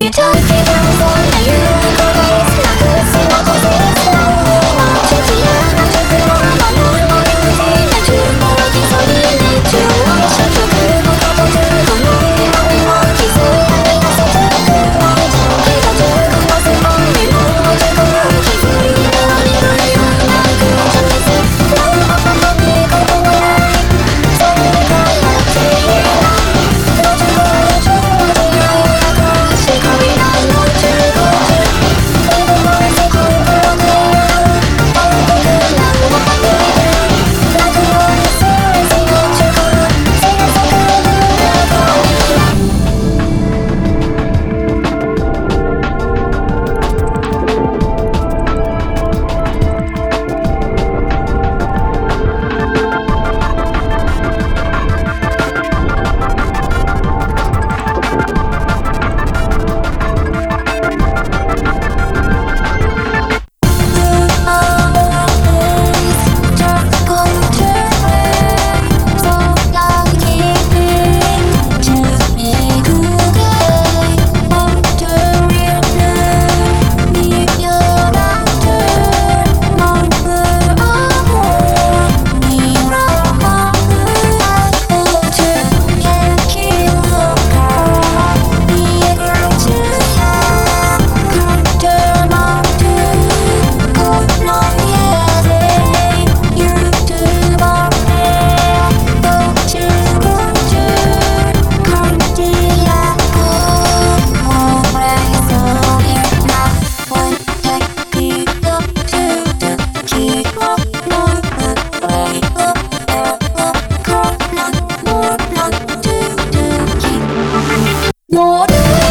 You don't một